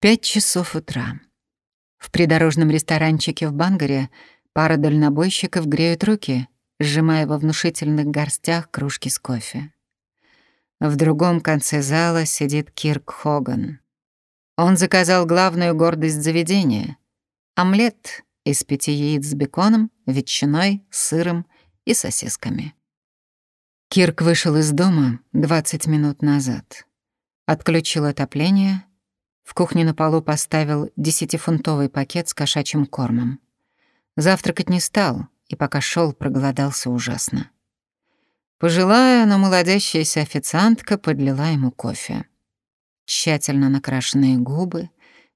Пять часов утра. В придорожном ресторанчике в Бангаре пара дальнобойщиков греют руки, сжимая во внушительных горстях кружки с кофе. В другом конце зала сидит Кирк Хоган. Он заказал главную гордость заведения — омлет из пяти яиц с беконом, ветчиной, сыром и сосисками. Кирк вышел из дома 20 минут назад. Отключил отопление — в кухне на полу поставил десятифунтовый пакет с кошачьим кормом. Завтракать не стал, и пока шел, проголодался ужасно. Пожилая, но молодящаяся официантка подлила ему кофе. Тщательно накрашенные губы,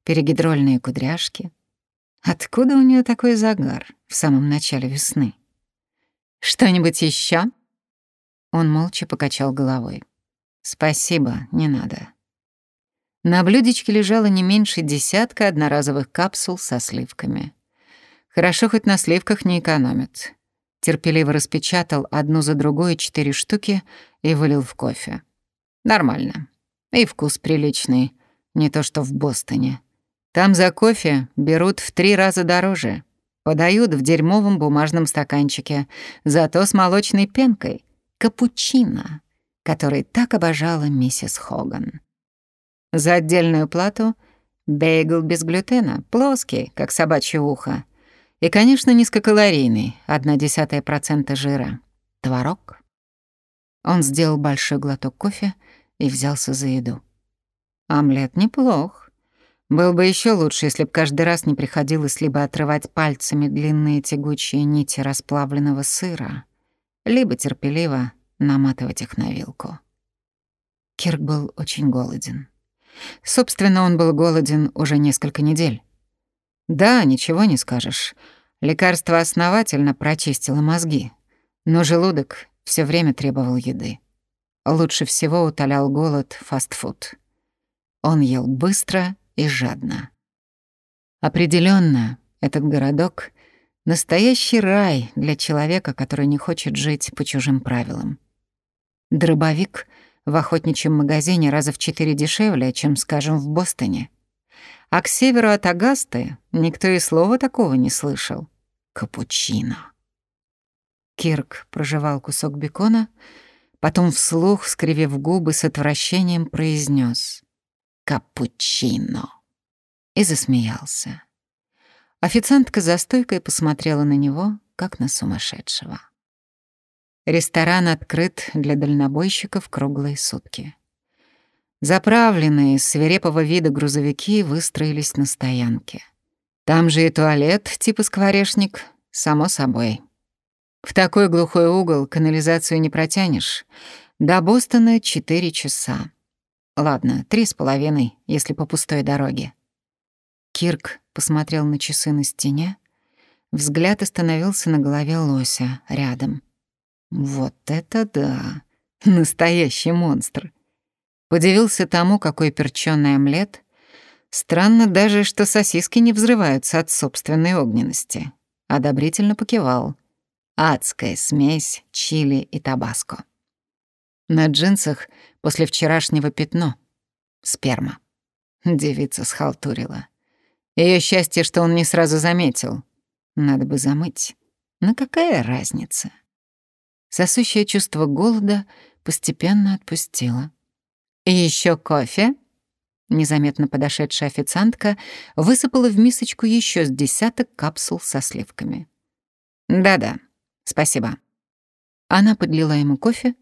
перегидрольные кудряшки. Откуда у нее такой загар в самом начале весны? «Что-нибудь еще? Он молча покачал головой. «Спасибо, не надо». На блюдечке лежало не меньше десятка одноразовых капсул со сливками. Хорошо, хоть на сливках не экономят. Терпеливо распечатал одну за другой четыре штуки и вылил в кофе. Нормально. И вкус приличный. Не то что в Бостоне. Там за кофе берут в три раза дороже. Подают в дерьмовом бумажном стаканчике, зато с молочной пенкой. Капучино, который так обожала миссис Хоган. За отдельную плату — бейгл без глютена, плоский, как собачье ухо. И, конечно, низкокалорийный, одна десятая процента жира. Творог. Он сделал большой глоток кофе и взялся за еду. Омлет неплох. Был бы еще лучше, если бы каждый раз не приходилось либо отрывать пальцами длинные тягучие нити расплавленного сыра, либо терпеливо наматывать их на вилку. Кирк был очень голоден. Собственно, он был голоден уже несколько недель. Да, ничего не скажешь. Лекарство основательно прочистило мозги, но желудок все время требовал еды. Лучше всего утолял голод фастфуд. Он ел быстро и жадно. Определенно, этот городок — настоящий рай для человека, который не хочет жить по чужим правилам. Дробовик — в охотничьем магазине раза в четыре дешевле, чем, скажем, в Бостоне. А к северу от Агасты никто и слова такого не слышал. Капучино. Кирк прожевал кусок бекона, потом вслух, скривив губы, с отвращением произнес «Капучино» и засмеялся. Официантка за стойкой посмотрела на него, как на сумасшедшего. Ресторан открыт для дальнобойщиков круглые сутки. Заправленные, свирепого вида грузовики выстроились на стоянке. Там же и туалет, типа скворечник, само собой. В такой глухой угол канализацию не протянешь. До Бостона четыре часа. Ладно, три с половиной, если по пустой дороге. Кирк посмотрел на часы на стене. Взгляд остановился на голове лося рядом — вот это да! Настоящий монстр. Подивился тому, какой перчёный омлет. Странно даже, что сосиски не взрываются от собственной огненности. Одобрительно покивал. Адская смесь чили и табаско. На джинсах после вчерашнего пятно. Сперма. Девица схалтурила. Её счастье, что он не сразу заметил. Надо бы замыть. Но какая разница? Сосущее чувство голода постепенно отпустило. «И ещё кофе?» Незаметно подошедшая официантка высыпала в мисочку ещё с десяток капсул со сливками. «Да-да, спасибо». Она подлила ему кофе,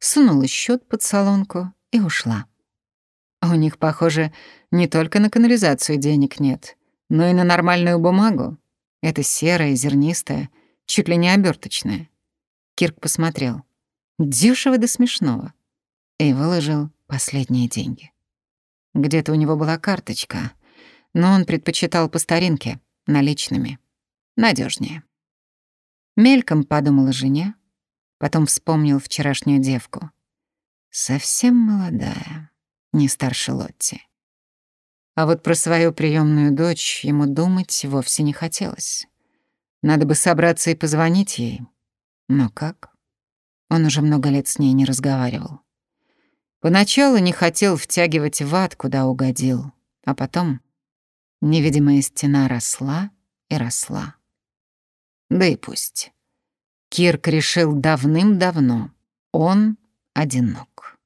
сунула счёт под солонку и ушла. У них, похоже, не только на канализацию денег нет, но и на нормальную бумагу. Это серая, зернистая, чуть ли не оберточная. Кирк посмотрел. Дешево до смешного. И выложил последние деньги. Где-то у него была карточка, но он предпочитал по старинке, наличными. надежнее. Мельком подумал о жене, потом вспомнил вчерашнюю девку. Совсем молодая, не старше Лотти. А вот про свою приемную дочь ему думать вовсе не хотелось. Надо бы собраться и позвонить ей, но как? Он уже много лет с ней не разговаривал. Поначалу не хотел втягивать в ад, куда угодил. А потом невидимая стена росла и росла. Да и пусть. Кирк решил давным-давно. Он одинок.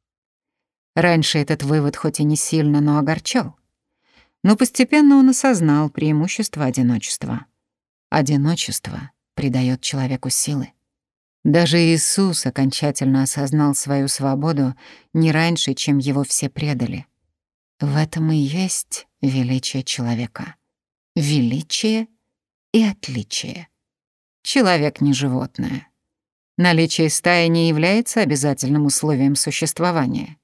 Раньше этот вывод хоть и не сильно, но огорчал. Но постепенно он осознал преимущество одиночества. Одиночество придает человеку силы. Даже Иисус окончательно осознал свою свободу не раньше, чем его все предали. В этом и есть величие человека. Величие и отличие. Человек не животное. Наличие стаи не является обязательным условием существования.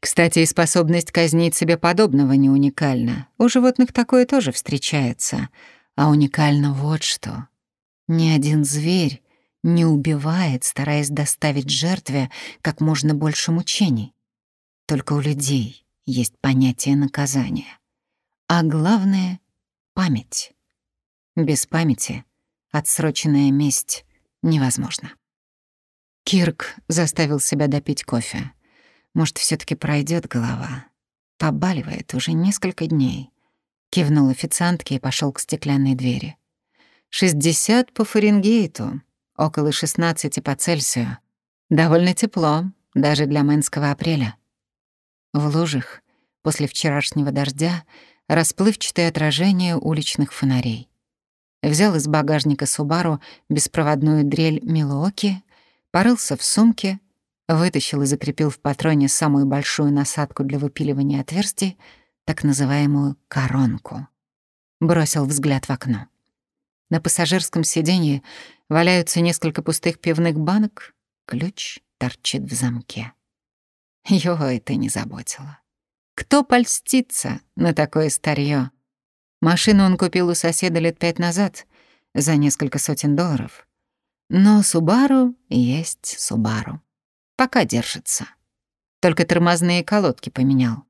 Кстати, и способность казнить себе подобного не уникальна. У животных такое тоже встречается. А уникально вот что. Ни один зверь не убивает, стараясь доставить жертве как можно больше мучений. Только у людей есть понятие наказания. А главное — память. Без памяти отсроченная месть невозможна. Кирк заставил себя допить кофе. Может, все таки пройдет голова. Побаливает уже несколько дней. Кивнул официантке и пошел к стеклянной двери. «Шестьдесят по Фаренгейту, около шестнадцати по Цельсию. Довольно тепло, даже для мэнского апреля». В лужах после вчерашнего дождя расплывчатое отражение уличных фонарей. Взял из багажника Субару беспроводную дрель Милуоки, порылся в сумке, вытащил и закрепил в патроне самую большую насадку для выпиливания отверстий, так называемую коронку. Бросил взгляд в окно. На пассажирском сиденье валяются несколько пустых пивных банок, ключ торчит в замке. Его это не заботило. Кто польстится на такое старье? Машину он купил у соседа лет пять назад за несколько сотен долларов. Но Субару есть Субару. Пока держится. Только тормозные колодки поменял.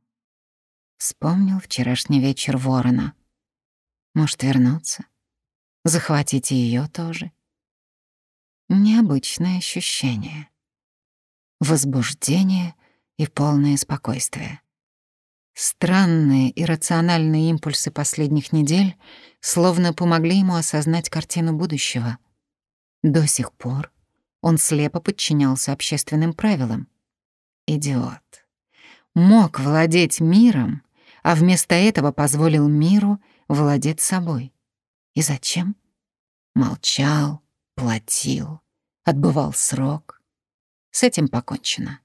Вспомнил вчерашний вечер ворона. Может, вернуться? Захватить ее тоже? Необычное ощущение. Возбуждение и полное спокойствие. Странные иррациональные импульсы последних недель словно помогли ему осознать картину будущего. До сих пор он слепо подчинялся общественным правилам. Идиот. Мог владеть миром, а вместо этого позволил миру владеть собой. И зачем? Молчал, платил, отбывал срок. С этим покончено.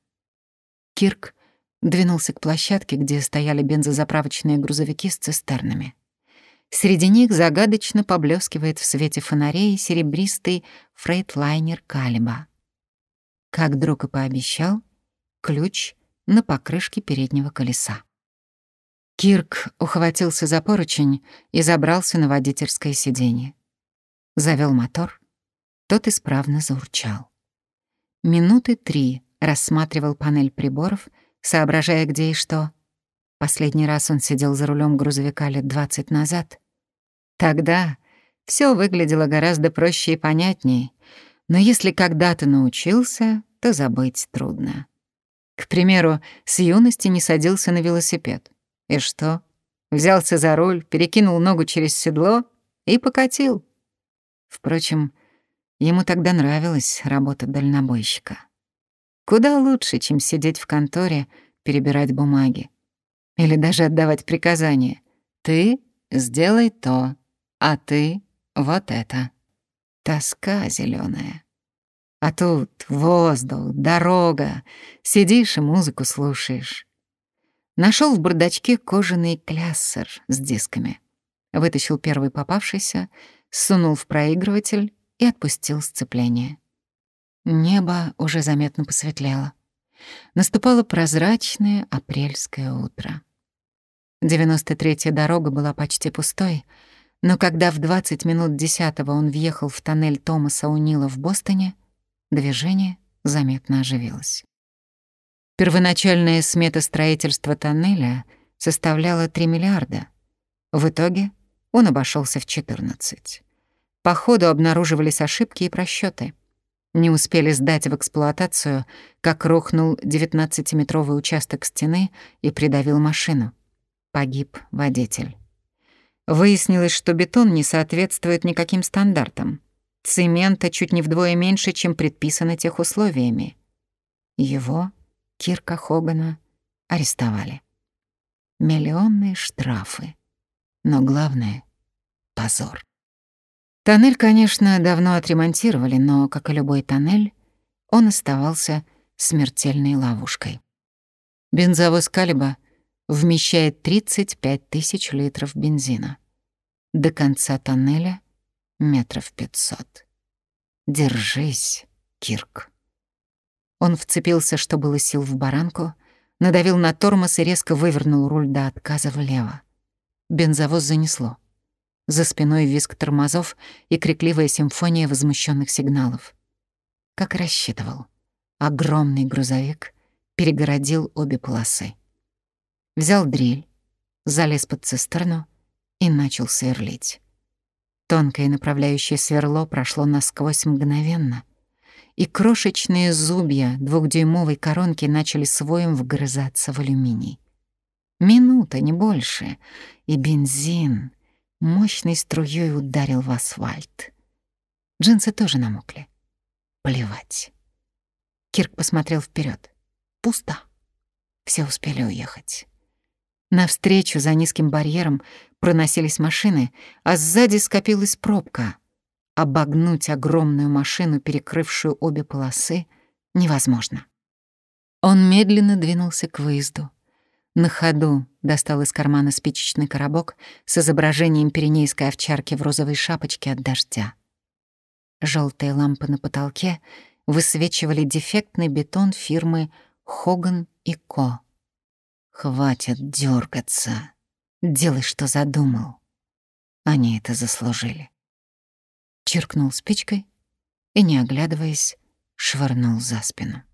Кирк двинулся к площадке, где стояли бензозаправочные грузовики с цистернами. Среди них загадочно поблескивает в свете фонарей серебристый фрейтлайнер Калиба. Как друг и пообещал, ключ на покрышке переднего колеса. Кирк ухватился за поручень и забрался на водительское сиденье. Завел мотор. Тот исправно заурчал. Минуты три рассматривал панель приборов — соображая, где и что. Последний раз он сидел за рулем грузовика лет двадцать назад. Тогда все выглядело гораздо проще и понятнее, но если когда-то научился, то забыть трудно. К примеру, с юности не садился на велосипед. И что? Взялся за руль, перекинул ногу через седло и покатил. Впрочем, ему тогда нравилась работа дальнобойщика. Куда лучше, чем сидеть в конторе, перебирать бумаги. Или даже отдавать приказания. Ты сделай то, а ты вот это. Тоска зеленая. А тут воздух, дорога. Сидишь и музыку слушаешь. Нашел в бардачке кожаный кляссер с дисками. Вытащил первый попавшийся, сунул в проигрыватель и отпустил сцепление. Небо уже заметно посветлело. Наступало прозрачное апрельское утро. 93-я дорога была почти пустой, но когда в 20 минут десятого он въехал в тоннель Томаса Унила в Бостоне, движение заметно оживилось. Первоначальная смета строительства тоннеля составляла 3 миллиарда. В итоге он обошелся в 14. По ходу обнаруживались ошибки и просчеты. Не успели сдать в эксплуатацию, как рухнул 19-метровый участок стены и придавил машину. погиб водитель. Выяснилось, что бетон не соответствует никаким стандартам. Цемента чуть не вдвое меньше, чем предписано тех условиями. Его, Кирка Хогана, арестовали. Миллионные штрафы. Но главное — позор. Тоннель, конечно, давно отремонтировали, но, как и любой тоннель, он оставался смертельной ловушкой. Бензовоз «Калиба» вмещает 35 тысяч литров бензина. До конца тоннеля — метров 500. Держись, Кирк. Он вцепился, что было сил в баранку, надавил на тормоз и резко вывернул руль до отказа влево. Бензовоз занесло. За спиной визг тормозов и крикливая симфония возмущенных сигналов. Как рассчитывал, огромный грузовик перегородил обе полосы. Взял дрель, залез под цистерну и начал сверлить. Тонкое направляющее сверло прошло насквозь мгновенно — и крошечные зубья двухдюймовой коронки начали своим вгрызаться в алюминий. Минута, не больше, и бензин мощной струей ударил в асфальт. Джинсы тоже намокли. Плевать. Кирк посмотрел вперед. Пусто. Все успели уехать. Навстречу за низким барьером проносились машины, а сзади скопилась пробка — Обогнуть огромную машину, перекрывшую обе полосы, невозможно. Он медленно двинулся к выезду. На ходу достал из кармана спичечный коробок с изображением пиренейской овчарки в розовой шапочке от дождя. Желтые лампы на потолке высвечивали дефектный бетон фирмы «Хоган и Ко». «Хватит дергаться. Делай, что задумал. Они это заслужили» чиркнул спичкой и, не оглядываясь, швырнул за спину.